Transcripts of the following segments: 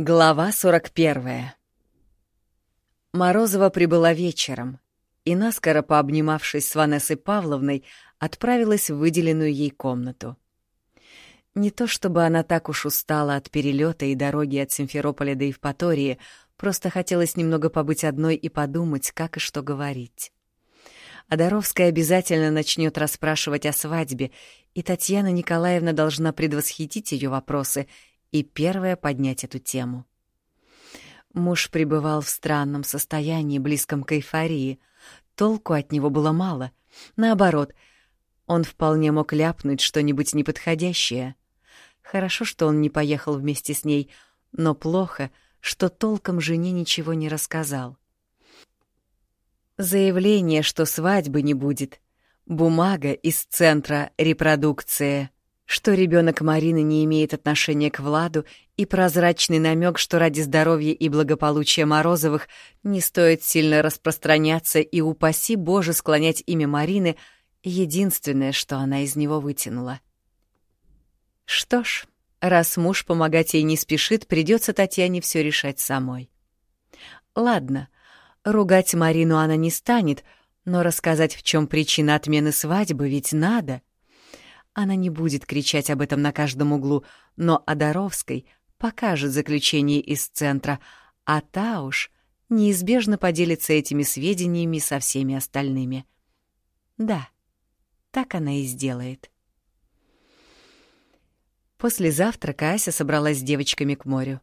Глава 41 Морозова прибыла вечером и, наскоро пообнимавшись с Ванессой Павловной, отправилась в выделенную ей комнату. Не то чтобы она так уж устала от перелета и дороги от Симферополя до Евпатории, просто хотелось немного побыть одной и подумать, как и что говорить. Одаровская обязательно начнет расспрашивать о свадьбе, и Татьяна Николаевна должна предвосхитить ее вопросы и первая поднять эту тему. Муж пребывал в странном состоянии, близком к эйфории. Толку от него было мало. Наоборот, он вполне мог ляпнуть что-нибудь неподходящее. Хорошо, что он не поехал вместе с ней, но плохо, что толком жене ничего не рассказал. Заявление, что свадьбы не будет, бумага из центра репродукции, что ребенок Марины не имеет отношения к Владу и прозрачный намек, что ради здоровья и благополучия Морозовых не стоит сильно распространяться и, упаси Боже, склонять имя Марины — единственное, что она из него вытянула. Что ж, раз муж помогать ей не спешит, придется Татьяне все решать самой. Ладно, ругать Марину она не станет, но рассказать, в чем причина отмены свадьбы, ведь надо. Она не будет кричать об этом на каждом углу, но Одаровской покажет заключение из центра, а та уж неизбежно поделится этими сведениями со всеми остальными. Да, так она и сделает. После завтрака Ася собралась с девочками к морю.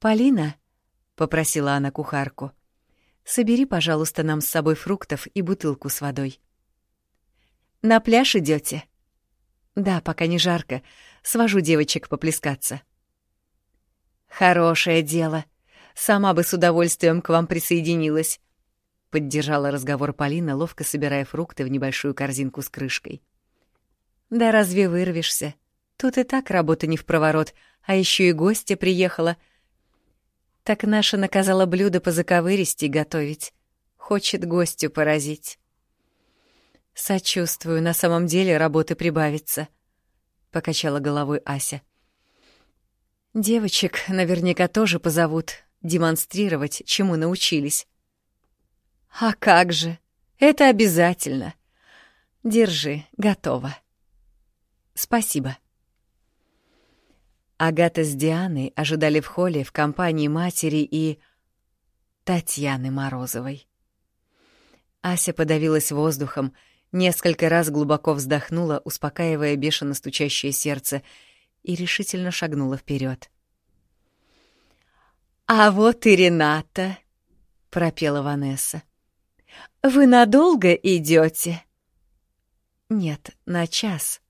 «Полина», — попросила она кухарку, — «собери, пожалуйста, нам с собой фруктов и бутылку с водой». «На пляж идете? «Да, пока не жарко. Свожу девочек поплескаться». «Хорошее дело. Сама бы с удовольствием к вам присоединилась», — поддержала разговор Полина, ловко собирая фрукты в небольшую корзинку с крышкой. «Да разве вырвешься?» Тут и так работа не в проворот, а еще и гостья приехала. Так наша наказала блюдо по заковыристи готовить. Хочет гостю поразить. Сочувствую, на самом деле работы прибавится, — покачала головой Ася. Девочек наверняка тоже позовут демонстрировать, чему научились. А как же, это обязательно. Держи, готово. Спасибо. Агата с Дианой ожидали в холле в компании матери и... Татьяны Морозовой. Ася подавилась воздухом, несколько раз глубоко вздохнула, успокаивая бешено стучащее сердце, и решительно шагнула вперед. «А вот и Рената!» — пропела Ванесса. «Вы надолго идете? «Нет, на час.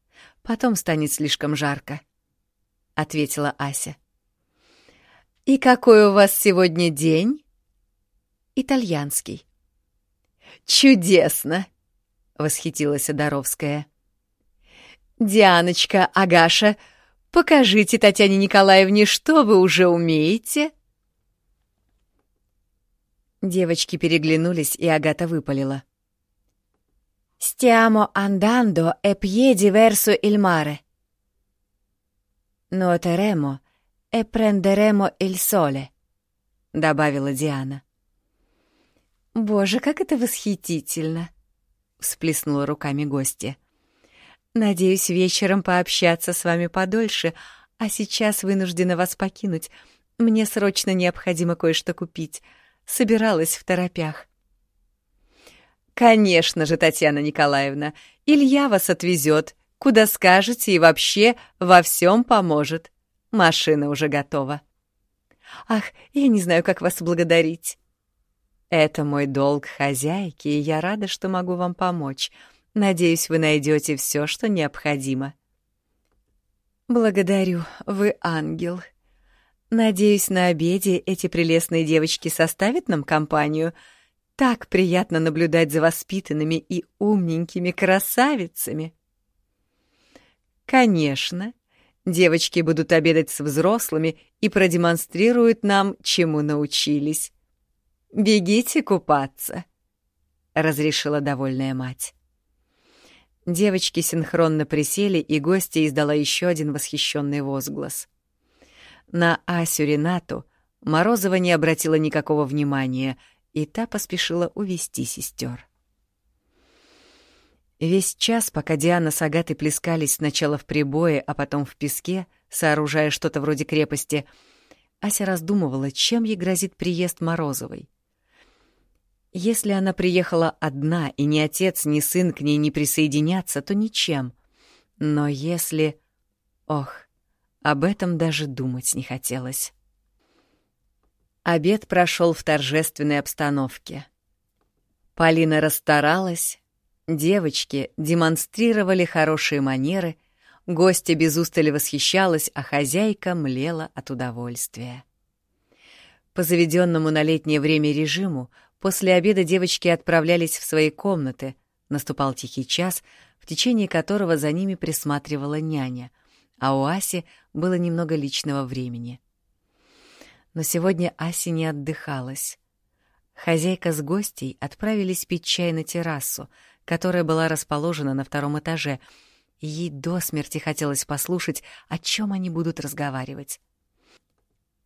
Потом станет слишком жарко», ответила Ася. И какой у вас сегодня день? Итальянский. Чудесно, восхитилась Одаровская. Дианочка, Агаша, покажите Татьяне Николаевне, что вы уже умеете. Девочки переглянулись, и Агата выпалила. «Stiamo andando e piedi verso il mare». «Nuoteremo e prenderemo il sole», — добавила Диана. «Боже, как это восхитительно!» — всплеснула руками гостья. «Надеюсь, вечером пообщаться с вами подольше, а сейчас вынуждена вас покинуть. Мне срочно необходимо кое-что купить. Собиралась в торопях». «Конечно же, Татьяна Николаевна, Илья вас отвезет куда скажете и вообще во всем поможет. Машина уже готова. Ах, я не знаю, как вас благодарить. Это мой долг хозяйки, и я рада, что могу вам помочь. Надеюсь, вы найдете все, что необходимо. Благодарю, вы ангел. Надеюсь, на обеде эти прелестные девочки составят нам компанию. Так приятно наблюдать за воспитанными и умненькими красавицами. Конечно. Девочки будут обедать с взрослыми и продемонстрируют нам, чему научились. «Бегите купаться», — разрешила довольная мать. Девочки синхронно присели, и гостья издала еще один восхищенный возглас. На Асю Ренату Морозова не обратила никакого внимания, и та поспешила увести сестер. Весь час, пока Диана с Агатой плескались сначала в прибое, а потом в песке, сооружая что-то вроде крепости, Ася раздумывала, чем ей грозит приезд Морозовой. Если она приехала одна, и ни отец, ни сын к ней не присоединятся, то ничем. Но если... Ох, об этом даже думать не хотелось. Обед прошел в торжественной обстановке. Полина расстаралась, девочки демонстрировали хорошие манеры, гостья без устали восхищалась, а хозяйка млела от удовольствия. По заведенному на летнее время режиму после обеда девочки отправлялись в свои комнаты, наступал тихий час, в течение которого за ними присматривала няня, а у Аси было немного личного времени. Но сегодня Аси не отдыхалась. Хозяйка с гостей отправились пить чай на террасу, которая была расположена на втором этаже, и ей до смерти хотелось послушать, о чем они будут разговаривать.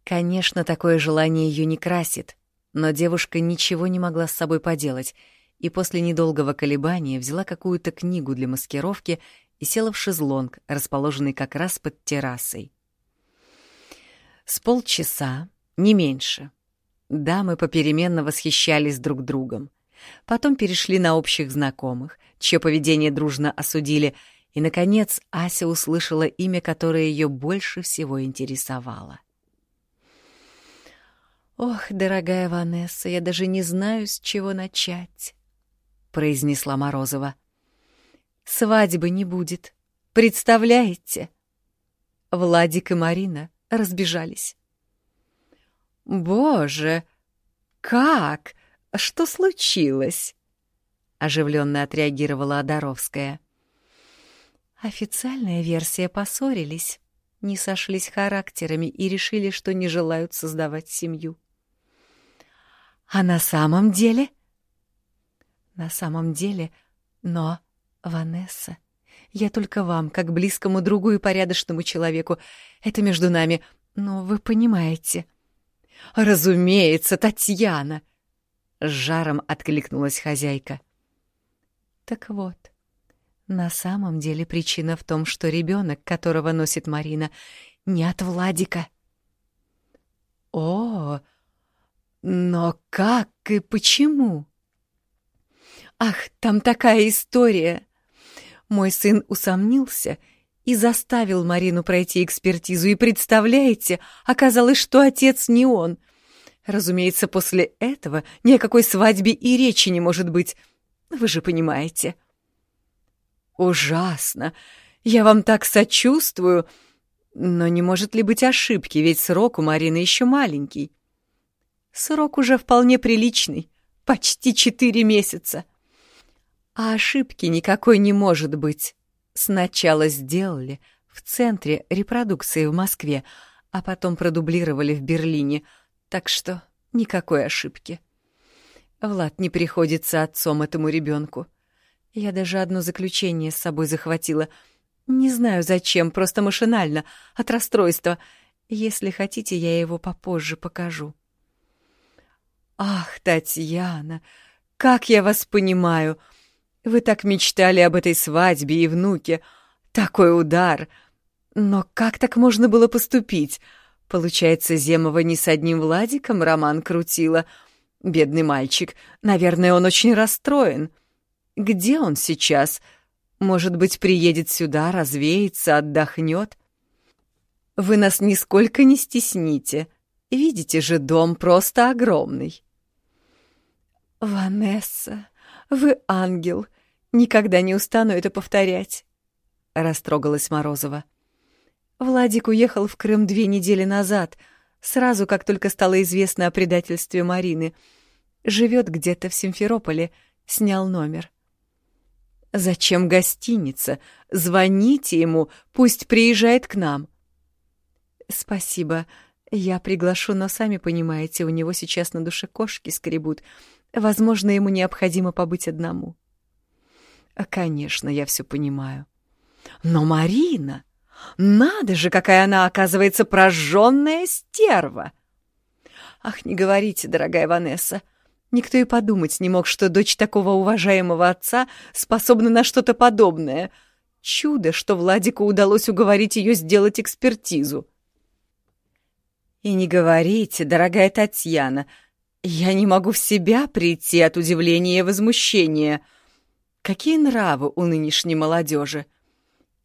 Конечно, такое желание ее не красит, но девушка ничего не могла с собой поделать — и после недолгого колебания взяла какую-то книгу для маскировки и села в шезлонг, расположенный как раз под террасой. С полчаса, не меньше, дамы попеременно восхищались друг другом. Потом перешли на общих знакомых, чье поведение дружно осудили, и, наконец, Ася услышала имя, которое ее больше всего интересовало. «Ох, дорогая Ванесса, я даже не знаю, с чего начать», — произнесла Морозова. «Свадьбы не будет. Представляете?» Владик и Марина разбежались. «Боже, как? Что случилось?» — оживленно отреагировала Одаровская. Официальная версия поссорились, не сошлись характерами и решили, что не желают создавать семью. «А на самом деле?» — на самом деле, но, Ванесса, я только вам, как близкому другу и порядочному человеку. Это между нами, но вы понимаете. Разумеется, Татьяна, с жаром откликнулась хозяйка. Так вот, на самом деле причина в том, что ребенок, которого носит Марина, не от Владика. О, но как и почему? Ах, там такая история! Мой сын усомнился и заставил Марину пройти экспертизу, и, представляете, оказалось, что отец не он. Разумеется, после этого ни о какой свадьбе и речи не может быть. Вы же понимаете. Ужасно. Я вам так сочувствую. Но не может ли быть ошибки, ведь срок у Марины еще маленький. Срок уже вполне приличный, почти четыре месяца. А ошибки никакой не может быть. Сначала сделали в центре репродукции в Москве, а потом продублировали в Берлине, так что никакой ошибки. Влад не приходится отцом этому ребенку. Я даже одно заключение с собой захватила. Не знаю зачем, просто машинально, от расстройства. Если хотите, я его попозже покажу. Ах, Татьяна, как я вас понимаю! — вы так мечтали об этой свадьбе и внуке. Такой удар. Но как так можно было поступить? Получается, Земова не с одним Владиком роман крутила. Бедный мальчик. Наверное, он очень расстроен. Где он сейчас? Может быть, приедет сюда, развеется, отдохнет? Вы нас нисколько не стесните. Видите же, дом просто огромный. Ванесса, вы ангел. Никогда не устану это повторять. Растрогалась Морозова. Владик уехал в Крым две недели назад, сразу как только стало известно о предательстве Марины. Живет где-то в Симферополе, снял номер. «Зачем гостиница? Звоните ему, пусть приезжает к нам». «Спасибо. Я приглашу, но сами понимаете, у него сейчас на душе кошки скребут. Возможно, ему необходимо побыть одному. Конечно, я все понимаю. Но Марина... Надо же, какая она, оказывается, прожженная стерва! Ах, не говорите, дорогая Ванесса. Никто и подумать не мог, что дочь такого уважаемого отца способна на что-то подобное. Чудо, что Владику удалось уговорить ее сделать экспертизу. И не говорите, дорогая Татьяна, я не могу в себя прийти от удивления и возмущения. Какие нравы у нынешней молодежи!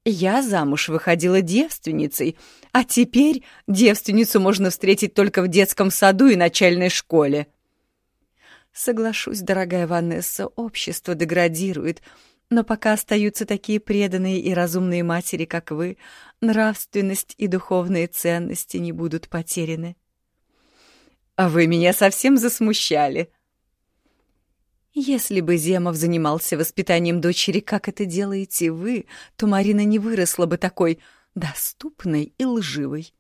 Я замуж выходила девственницей, а теперь девственницу можно встретить только в детском саду и начальной школе. Соглашусь, дорогая Ванесса, общество деградирует, но пока остаются такие преданные и разумные матери, как вы, нравственность и духовные ценности не будут потеряны. А вы меня совсем засмущали, если бы Земов занимался воспитанием дочери, как это делаете вы, то Марина не выросла бы такой доступной и лживой.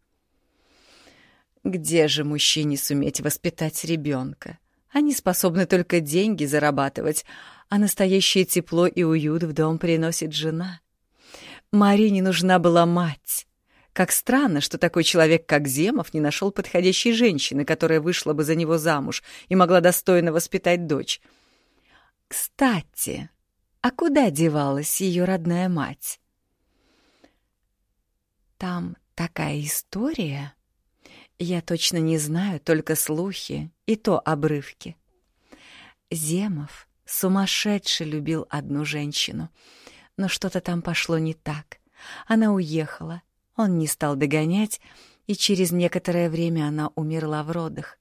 Где же мужчине суметь воспитать ребенка? Они способны только деньги зарабатывать, а настоящее тепло и уют в дом приносит жена. Марине нужна была мать. Как странно, что такой человек, как Земов, не нашел подходящей женщины, которая вышла бы за него замуж и могла достойно воспитать дочь. Кстати, а куда девалась ее родная мать? Там такая история. Я точно не знаю, только слухи, и то обрывки. Земов сумасшедше любил одну женщину, но что-то там пошло не так. Она уехала, он не стал догонять, и через некоторое время она умерла в родах.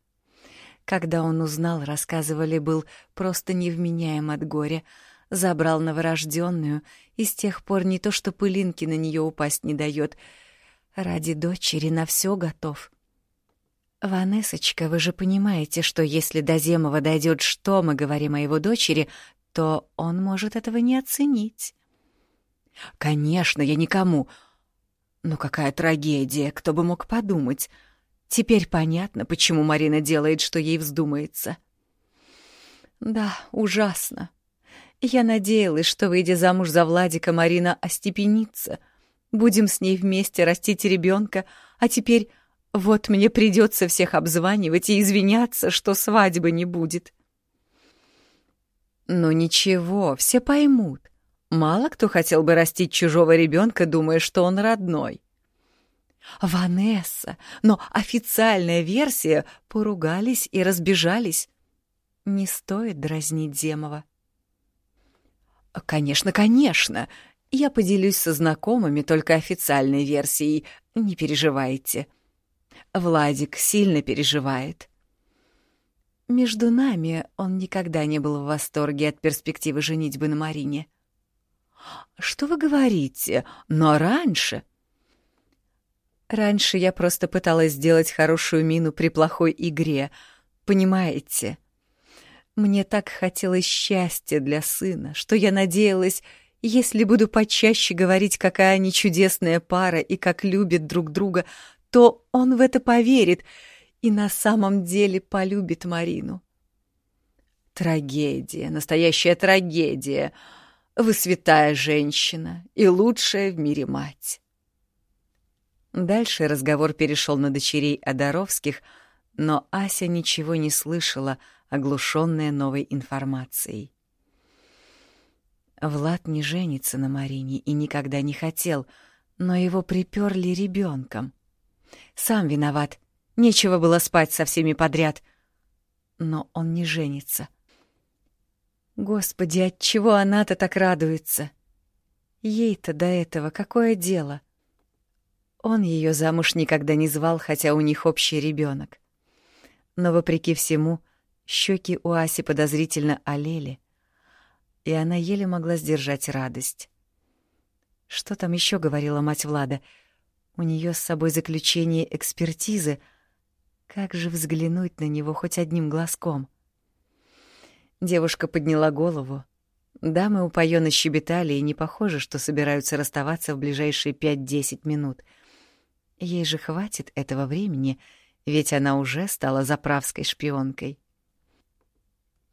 Когда он узнал, рассказывали, был просто невменяем от горя, забрал новорожденную и с тех пор не то что пылинки на нее упасть не дает, ради дочери на все готов. «Ванессочка, вы же понимаете, что если до Земова дойдет, что мы говорим о его дочери, то он может этого не оценить». «Конечно, я никому. Но какая трагедия, кто бы мог подумать. Теперь понятно, почему Марина делает, что ей вздумается. Да, ужасно. Я надеялась, что, выйдя замуж за Владика, Марина остепенится. Будем с ней вместе растить ребенка, а теперь вот мне придется всех обзванивать и извиняться, что свадьбы не будет. Ну ничего, все поймут. Мало кто хотел бы растить чужого ребенка, думая, что он родной. Ванесса, но официальная версия поругались и разбежались. Не стоит дразнить Земова. Конечно, конечно. Я поделюсь со знакомыми только официальной версией. Не переживайте. Владик сильно переживает. Между нами он никогда не был в восторге от перспективы женитьбы на Марине. Что вы говорите? Но раньше... Раньше я просто пыталась сделать хорошую мину при плохой игре, понимаете? Мне так хотелось счастья для сына, что я надеялась, если буду почаще говорить, какая они чудесная пара и как любят друг друга, то он в это поверит и на самом деле полюбит Марину. Трагедия, настоящая трагедия. Вы святая женщина и лучшая в мире мать. Дальше разговор перешел на дочерей Одаровских, но Ася ничего не слышала, оглушенная новой информацией. Влад не женится на Марине и никогда не хотел, но его приперли ребенком. Сам виноват, нечего было спать со всеми подряд. Но он не женится. Господи, отчего она-то так радуется? Ей-то до этого какое дело? Он ее замуж никогда не звал, хотя у них общий ребенок. Но, вопреки всему, щеки у Аси подозрительно олели, и она еле могла сдержать радость. Что там еще говорила мать Влада? У нее с собой заключение экспертизы. Как же взглянуть на него хоть одним глазком? Девушка подняла голову. Дамы упоенно щебетали, и не похоже, что собираются расставаться в ближайшие пять-десять минут — Ей же хватит этого времени, ведь она уже стала заправской шпионкой.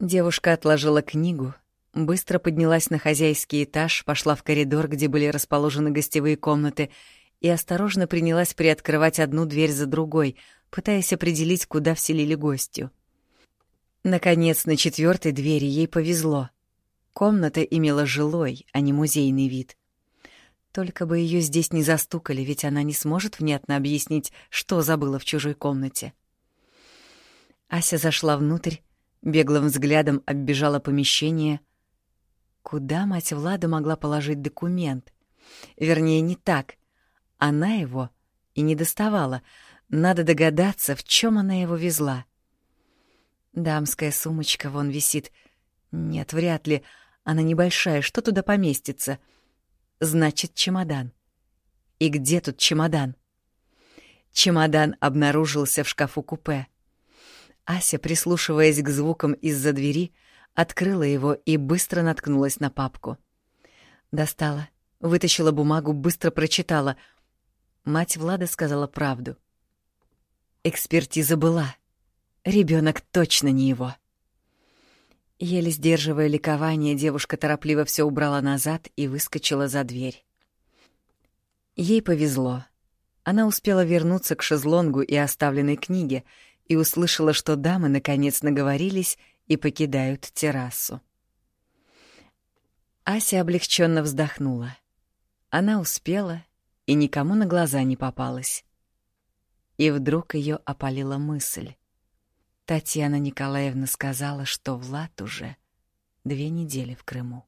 Девушка отложила книгу, быстро поднялась на хозяйский этаж, пошла в коридор, где были расположены гостевые комнаты, и осторожно принялась приоткрывать одну дверь за другой, пытаясь определить, куда вселили гостю. Наконец, на четвертой двери ей повезло. Комната имела жилой, а не музейный вид. Только бы ее здесь не застукали, ведь она не сможет внятно объяснить, что забыла в чужой комнате. Ася зашла внутрь, беглым взглядом оббежала помещение. Куда мать Влада могла положить документ? Вернее, не так. Она его и не доставала. Надо догадаться, в чем она его везла. Дамская сумочка вон висит. Нет, вряд ли. Она небольшая, что туда поместится? Значит, чемодан. И где тут чемодан? Чемодан обнаружился в шкафу купе. Ася, прислушиваясь к звукам из-за двери, открыла его и быстро наткнулась на папку. Достала, вытащила бумагу, быстро прочитала. Мать Влада сказала правду. Экспертиза была. Ребенок точно не его. Еле сдерживая ликование, девушка торопливо все убрала назад и выскочила за дверь. Ей повезло. Она успела вернуться к шезлонгу и оставленной книге и услышала, что дамы наконец наговорились и покидают террасу. Ася облегченно вздохнула. Она успела и никому на глаза не попалась. И вдруг ее опалила мысль. Татьяна Николаевна сказала, что Влад уже две недели в Крыму.